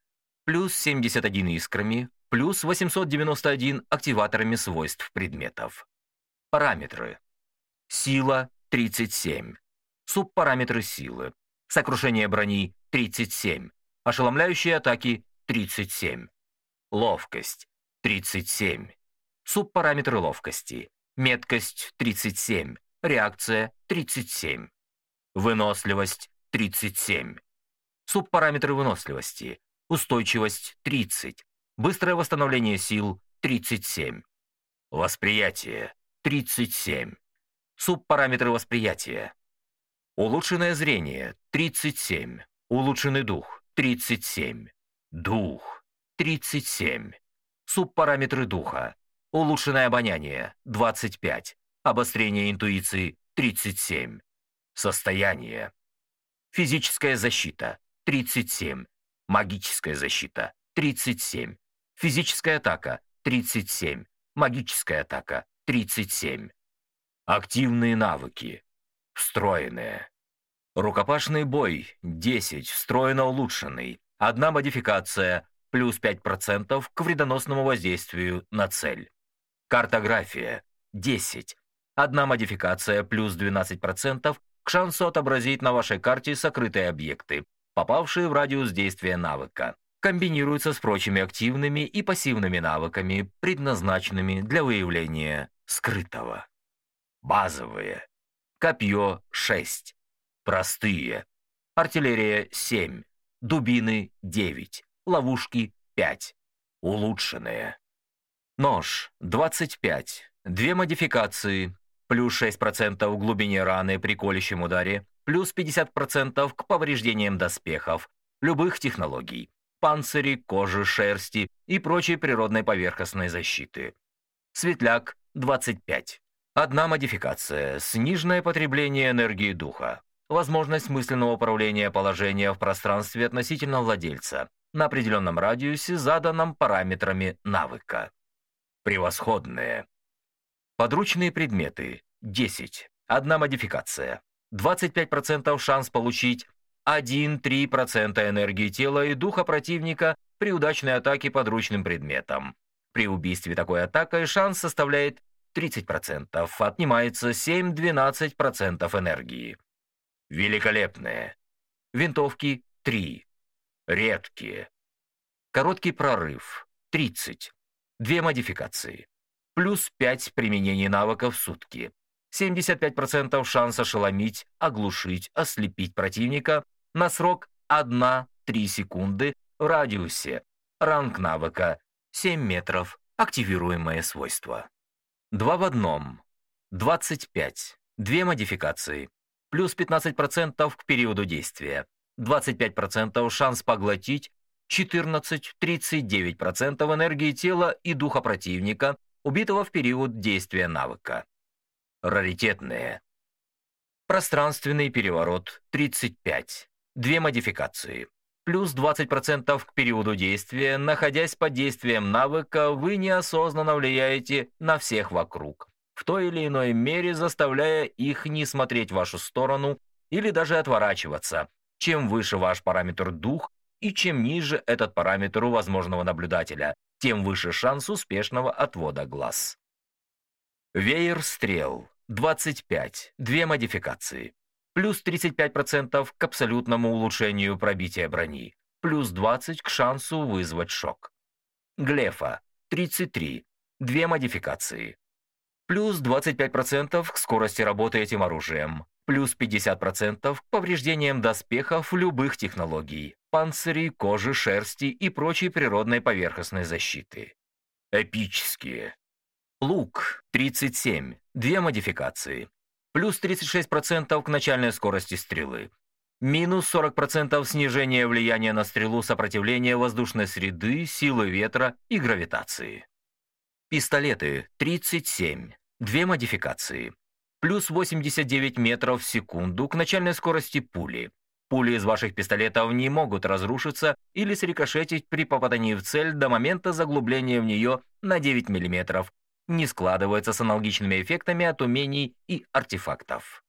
плюс 71 искрами, плюс 891 активаторами свойств предметов. Параметры. Сила 37. Субпараметры силы. Сокрушение брони 37. Ошеломляющие атаки 37. Ловкость 37. Субпараметры ловкости. Меткость 37. Реакция 37. Выносливость 37. Субпараметры выносливости. Устойчивость 30. Быстрое восстановление сил 37. Восприятие 37. Субпараметры восприятия. Улучшенное зрение – 37. Улучшенный дух – 37. Дух – 37. Субпараметры духа. Улучшенное обоняние – 25. Обострение интуиции – 37. Состояние. Физическая защита – 37. Магическая защита – 37. Физическая атака – 37. Магическая атака – 37. Активные навыки. Встроенные. Рукопашный бой 10, встроенно улучшенный. Одна модификация, плюс 5% к вредоносному воздействию на цель. Картография 10. Одна модификация, плюс 12% к шансу отобразить на вашей карте сокрытые объекты, попавшие в радиус действия навыка. Комбинируется с прочими активными и пассивными навыками, предназначенными для выявления скрытого. Базовые. Копье 6. Простые. Артиллерия 7. Дубины 9. Ловушки 5. Улучшенные. Нож 25. Две модификации. Плюс 6% в глубине раны при колющем ударе. Плюс 50% к повреждениям доспехов. Любых технологий. Панцири, кожи, шерсти и прочей природной поверхностной защиты. Светляк 25. Одна модификация – сниженное потребление энергии духа. Возможность мысленного управления положения в пространстве относительно владельца на определенном радиусе, заданном параметрами навыка. Превосходные. Подручные предметы – 10. Одна модификация. 25% шанс получить 1-3% энергии тела и духа противника при удачной атаке подручным предметом. При убийстве такой атакой шанс составляет 30%, отнимается 7-12% энергии. Великолепные. Винтовки 3. Редкие. Короткий прорыв 30. Две модификации. Плюс 5 применений навыков в сутки. 75% шанс ошеломить, оглушить, ослепить противника на срок 1-3 секунды в радиусе. Ранг навыка 7 метров. Активируемое свойство. Два в одном. 25. Две модификации. Плюс 15% к периоду действия. 25% шанс поглотить, 14-39% энергии тела и духа противника, убитого в период действия навыка. Раритетные. Пространственный переворот 35. Две модификации плюс 20% к периоду действия, находясь под действием навыка, вы неосознанно влияете на всех вокруг, в той или иной мере заставляя их не смотреть в вашу сторону или даже отворачиваться. Чем выше ваш параметр дух и чем ниже этот параметр у возможного наблюдателя, тем выше шанс успешного отвода глаз. Веер стрел 25. Две модификации плюс 35% к абсолютному улучшению пробития брони, плюс 20% к шансу вызвать шок. Глефа 33, две модификации. Плюс 25% к скорости работы этим оружием, плюс 50% к повреждениям доспехов любых технологий, панцирей, кожи, шерсти и прочей природной поверхностной защиты. Эпические. Лук 37, две модификации плюс 36% к начальной скорости стрелы, минус 40% снижения влияния на стрелу сопротивления воздушной среды, силы ветра и гравитации. Пистолеты 37, две модификации, плюс 89 метров в секунду к начальной скорости пули. Пули из ваших пистолетов не могут разрушиться или срикошетить при попадании в цель до момента заглубления в нее на 9 мм не складывается с аналогичными эффектами от умений и артефактов.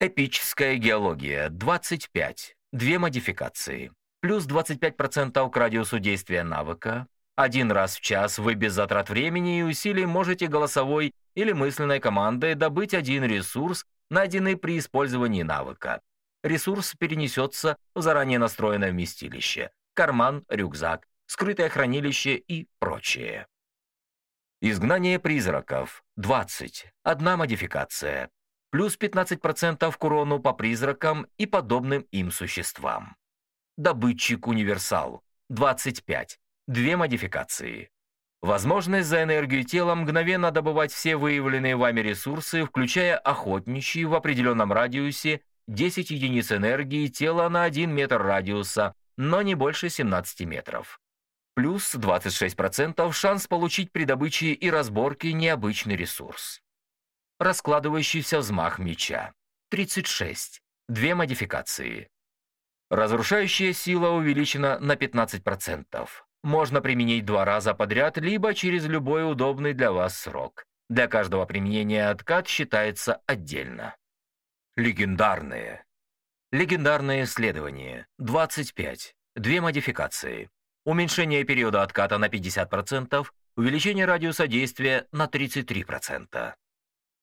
Эпическая геология 25. Две модификации. Плюс 25% к радиусу действия навыка. Один раз в час вы без затрат времени и усилий можете голосовой или мысленной командой добыть один ресурс, найденный при использовании навыка. Ресурс перенесется в заранее настроенное вместилище, карман, рюкзак, скрытое хранилище и прочее. Изгнание призраков – 20. Одна модификация. Плюс 15% к урону по призракам и подобным им существам. Добытчик-универсал – 25. Две модификации. Возможность за энергию тела мгновенно добывать все выявленные вами ресурсы, включая охотничьи в определенном радиусе 10 единиц энергии тела на 1 метр радиуса, но не больше 17 метров плюс 26% шанс получить при добыче и разборке необычный ресурс. Раскладывающийся взмах меча. 36. Две модификации. Разрушающая сила увеличена на 15%. Можно применить два раза подряд, либо через любой удобный для вас срок. Для каждого применения откат считается отдельно. Легендарные. Легендарное исследование. 25. Две модификации уменьшение периода отката на 50%, увеличение радиуса действия на 33%.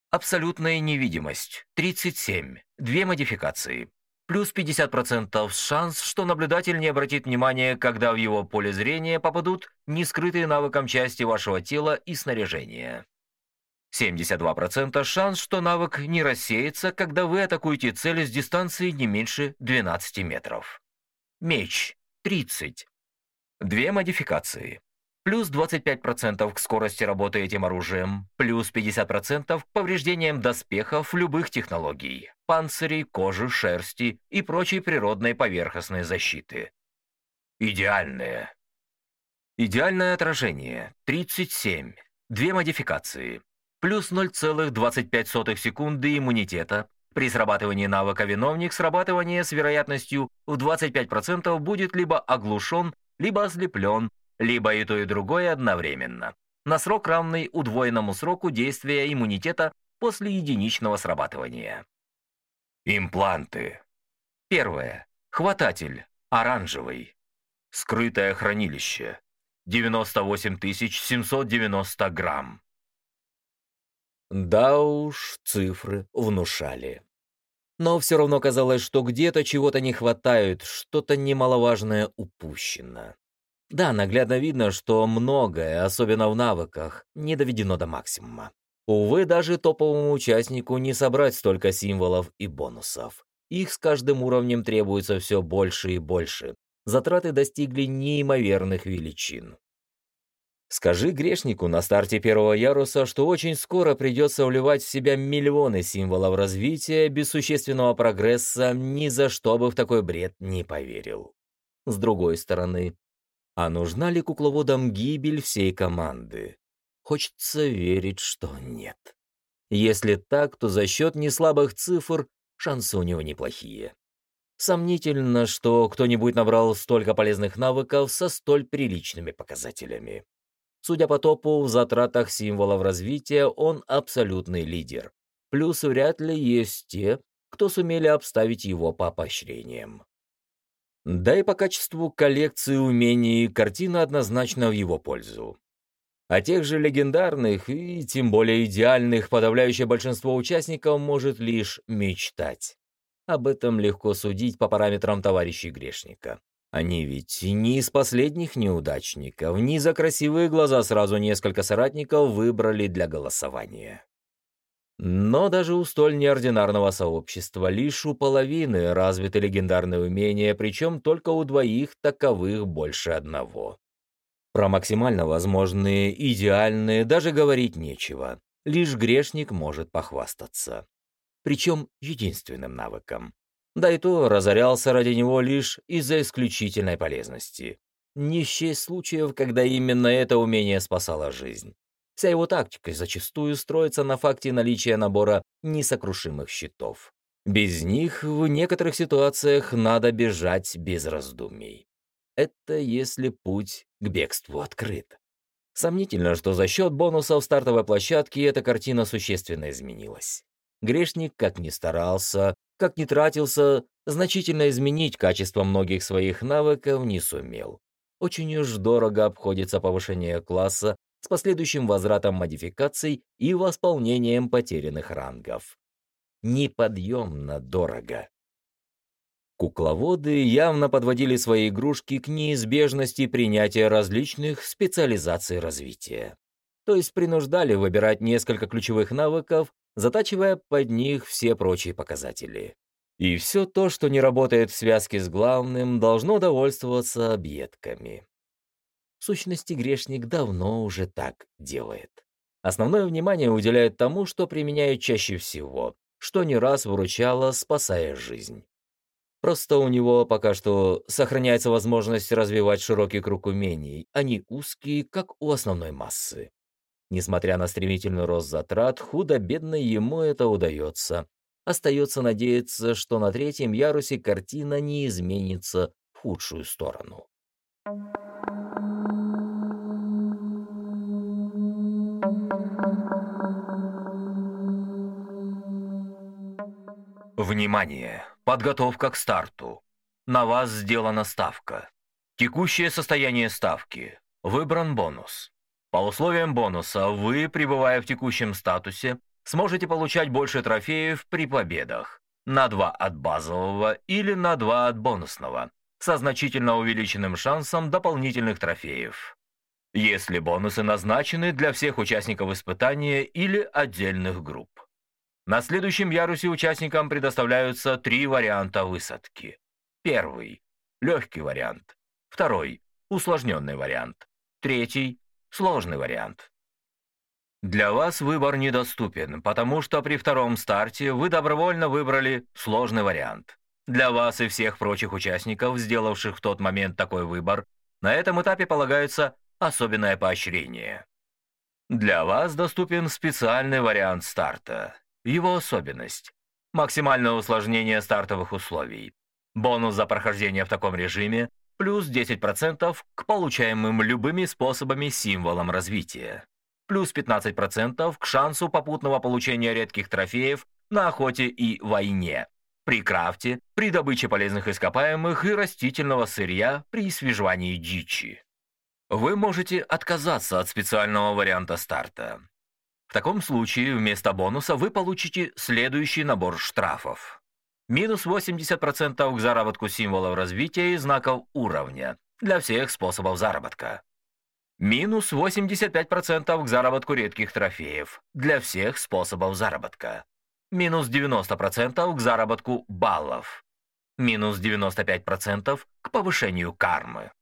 Абсолютная невидимость – 37, две модификации. Плюс 50% шанс, что наблюдатель не обратит внимания, когда в его поле зрения попадут нескрытые навыком части вашего тела и снаряжения. 72% шанс, что навык не рассеется, когда вы атакуете цель с дистанции не меньше 12 метров. Меч – 30, Две модификации. Плюс 25% к скорости работы этим оружием, плюс 50% к повреждениям доспехов любых технологий, панцирей, кожи, шерсти и прочей природной поверхностной защиты. Идеальное. Идеальное отражение. 37. Две модификации. Плюс 0,25 секунды иммунитета. При срабатывании навыка виновник срабатывания с вероятностью в 25% будет либо оглушен, либо ослеплен, либо и то и другое одновременно, на срок равный удвоенному сроку действия иммунитета после единичного срабатывания. Импланты. Первое. Хвататель. Оранжевый. Скрытое хранилище. 98 790 грамм. Да уж, цифры внушали. Но все равно казалось, что где-то чего-то не хватает, что-то немаловажное упущено. Да, наглядно видно, что многое, особенно в навыках, не доведено до максимума. Увы, даже топовому участнику не собрать столько символов и бонусов. Их с каждым уровнем требуется все больше и больше. Затраты достигли неимоверных величин. Скажи грешнику на старте первого яруса, что очень скоро придется вливать в себя миллионы символов развития без существенного прогресса, ни за что бы в такой бред не поверил. С другой стороны, а нужна ли кукловодам гибель всей команды? Хочется верить, что нет. Если так, то за счет неслабых цифр шансы у него неплохие. Сомнительно, что кто-нибудь набрал столько полезных навыков со столь приличными показателями. Судя по топу, в затратах символов развития он абсолютный лидер. Плюс вряд ли есть те, кто сумели обставить его по поощрениям. Да и по качеству коллекции умений картина однозначно в его пользу. О тех же легендарных и тем более идеальных подавляющее большинство участников может лишь мечтать. Об этом легко судить по параметрам товарищей грешника. Они ведь не из последних неудачников, ни за красивые глаза сразу несколько соратников выбрали для голосования. Но даже у столь неординарного сообщества лишь у половины развиты легендарные умения, причем только у двоих таковых больше одного. Про максимально возможные, идеальные даже говорить нечего. Лишь грешник может похвастаться. Причем единственным навыком. Да и то разорялся ради него лишь из-за исключительной полезности. Не счесть случаев, когда именно это умение спасало жизнь. Вся его тактика зачастую строится на факте наличия набора несокрушимых щитов. Без них в некоторых ситуациях надо бежать без раздумий. Это если путь к бегству открыт. Сомнительно, что за счет бонусов стартовой площадки эта картина существенно изменилась. Грешник, как ни старался, как ни тратился, значительно изменить качество многих своих навыков не сумел. Очень уж дорого обходится повышение класса с последующим возвратом модификаций и восполнением потерянных рангов. Неподъемно дорого. Кукловоды явно подводили свои игрушки к неизбежности принятия различных специализаций развития. То есть принуждали выбирать несколько ключевых навыков, затачивая под них все прочие показатели. И все то, что не работает в связке с главным, должно довольствоваться объедками. В сущности, грешник давно уже так делает. Основное внимание уделяет тому, что применяет чаще всего, что не раз выручало, спасая жизнь. Просто у него пока что сохраняется возможность развивать широкий круг умений, а не узкие, как у основной массы. Несмотря на стремительный рост затрат, худо-бедно ему это удается. Остается надеяться, что на третьем ярусе картина не изменится в худшую сторону. Внимание! Подготовка к старту. На вас сделана ставка. Текущее состояние ставки. Выбран бонус. По условиям бонуса вы, пребывая в текущем статусе, сможете получать больше трофеев при победах. На 2 от базового или на 2 от бонусного, со значительно увеличенным шансом дополнительных трофеев если бонусы назначены для всех участников испытания или отдельных групп. На следующем ярусе участникам предоставляются три варианта высадки. Первый – легкий вариант. Второй – усложненный вариант. Третий – сложный вариант. Для вас выбор недоступен, потому что при втором старте вы добровольно выбрали сложный вариант. Для вас и всех прочих участников, сделавших в тот момент такой выбор, на этом этапе полагаются особенное поощрение. Для вас доступен специальный вариант старта. Его особенность – максимальное усложнение стартовых условий. Бонус за прохождение в таком режиме плюс 10% к получаемым любыми способами символам развития. Плюс 15% к шансу попутного получения редких трофеев на охоте и войне. При крафте, при добыче полезных ископаемых и растительного сырья при свежевании дичи. Вы можете отказаться от специального варианта старта. В таком случае вместо бонуса вы получите следующий набор штрафов. Минус 80% к заработку символов развития и знаков уровня для всех способов заработка. Минус 85% к заработку редких трофеев для всех способов заработка. Минус 90% к заработку баллов. Минус 95% к повышению кармы.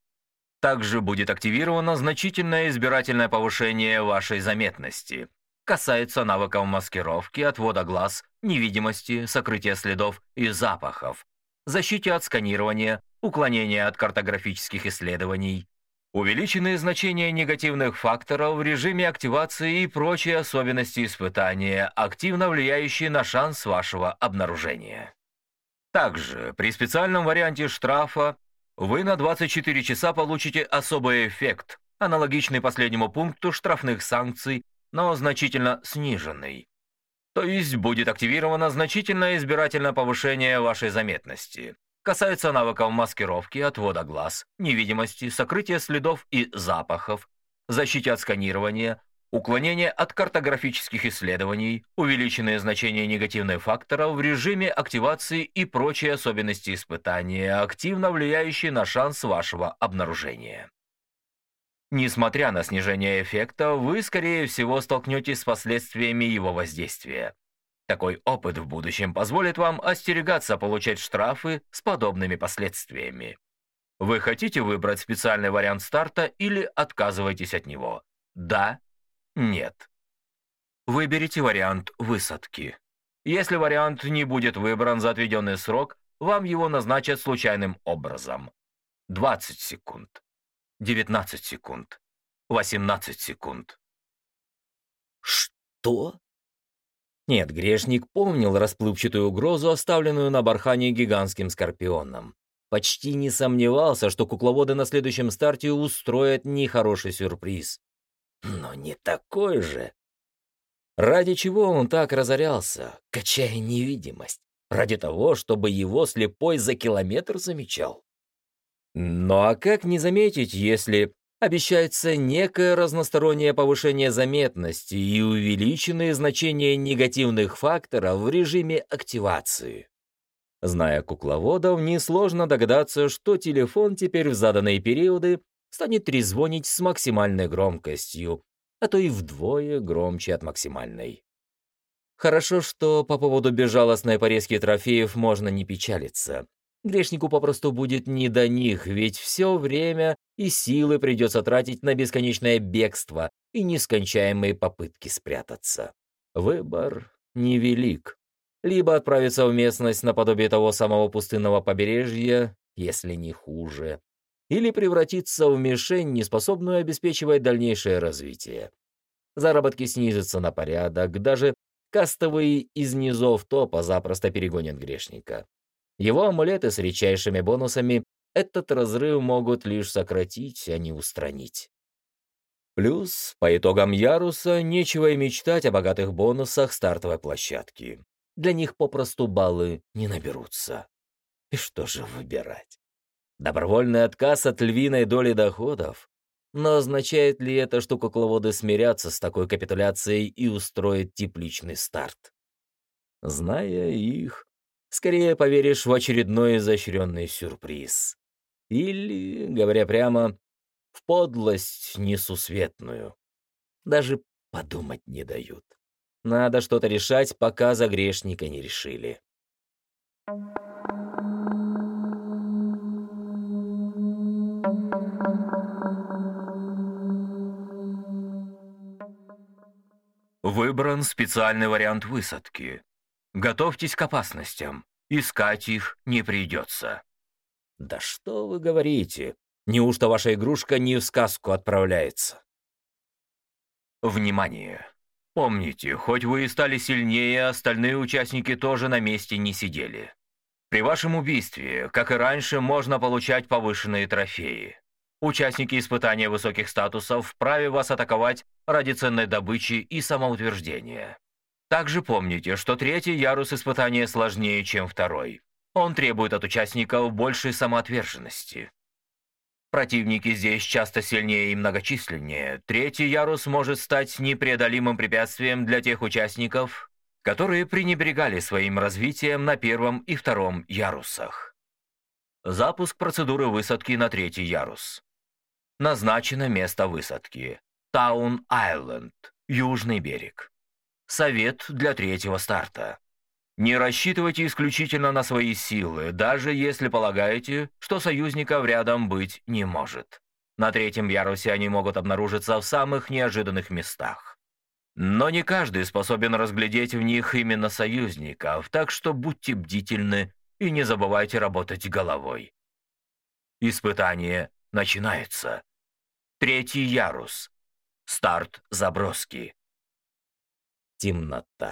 Также будет активировано значительное избирательное повышение вашей заметности. Касается навыков маскировки, отвода глаз, невидимости, сокрытия следов и запахов, защите от сканирования, уклонения от картографических исследований, увеличенные значения негативных факторов в режиме активации и прочие особенности испытания, активно влияющие на шанс вашего обнаружения. Также при специальном варианте штрафа вы на 24 часа получите особый эффект, аналогичный последнему пункту штрафных санкций, но значительно сниженный. То есть будет активировано значительное избирательное повышение вашей заметности. Касается навыков маскировки, отвода глаз, невидимости, сокрытия следов и запахов, защиты от сканирования, Уклонение от картографических исследований, увеличенное значение негативных факторов в режиме активации и прочие особенности испытания, активно влияющие на шанс вашего обнаружения. Несмотря на снижение эффекта, вы, скорее всего, столкнетесь с последствиями его воздействия. Такой опыт в будущем позволит вам остерегаться получать штрафы с подобными последствиями. Вы хотите выбрать специальный вариант старта или отказываетесь от него? Да нет. Выберите вариант высадки. Если вариант не будет выбран за отведенный срок, вам его назначат случайным образом. 20 секунд, 19 секунд, 18 секунд. Что? Нет, грешник помнил расплывчатую угрозу, оставленную на бархане гигантским скорпионом. Почти не сомневался, что кукловоды на следующем старте устроят нехороший сюрприз но не такой же. Ради чего он так разорялся, качая невидимость? Ради того, чтобы его слепой за километр замечал? Ну а как не заметить, если обещается некое разностороннее повышение заметности и увеличенные значения негативных факторов в режиме активации? Зная кукловодов, несложно догадаться, что телефон теперь в заданные периоды станет трезвонить с максимальной громкостью, а то и вдвое громче от максимальной. Хорошо, что по поводу безжалостной порезки трофеев можно не печалиться. Грешнику попросту будет не до них, ведь все время и силы придется тратить на бесконечное бегство и нескончаемые попытки спрятаться. Выбор невелик. Либо отправиться в местность наподобие того самого пустынного побережья, если не хуже, или превратиться в мишень, неспособную обеспечивать дальнейшее развитие. Заработки снизятся на порядок, даже кастовые из низов топа запросто перегонят грешника. Его амулеты с редчайшими бонусами этот разрыв могут лишь сократить, а не устранить. Плюс, по итогам яруса, нечего и мечтать о богатых бонусах стартовой площадки. Для них попросту баллы не наберутся. И что же выбирать? Добровольный отказ от львиной доли доходов. Но означает ли это, что кукловоды смирятся с такой капитуляцией и устроят тепличный старт? Зная их, скорее поверишь в очередной изощренный сюрприз. Или, говоря прямо, в подлость несусветную. Даже подумать не дают. Надо что-то решать, пока за грешника не решили. Выбран специальный вариант высадки. Готовьтесь к опасностям. Искать их не придется. Да что вы говорите? Неужто ваша игрушка не в сказку отправляется? Внимание! Помните, хоть вы и стали сильнее, остальные участники тоже на месте не сидели. При вашем убийстве, как и раньше, можно получать повышенные трофеи. Участники испытания высоких статусов вправе вас атаковать ради ценной добычи и самоутверждения. Также помните, что третий ярус испытания сложнее, чем второй. Он требует от участников большей самоотверженности. Противники здесь часто сильнее и многочисленнее. Третий ярус может стать непреодолимым препятствием для тех участников, которые пренебрегали своим развитием на первом и втором ярусах. Запуск процедуры высадки на третий ярус. Назначено место высадки. Таун-Айленд, Южный берег. Совет для третьего старта. Не рассчитывайте исключительно на свои силы, даже если полагаете, что союзников рядом быть не может. На третьем ярусе они могут обнаружиться в самых неожиданных местах. Но не каждый способен разглядеть в них именно союзников, так что будьте бдительны и не забывайте работать головой. Испытание начинается. Третий ярус. Старт заброски. Темнота.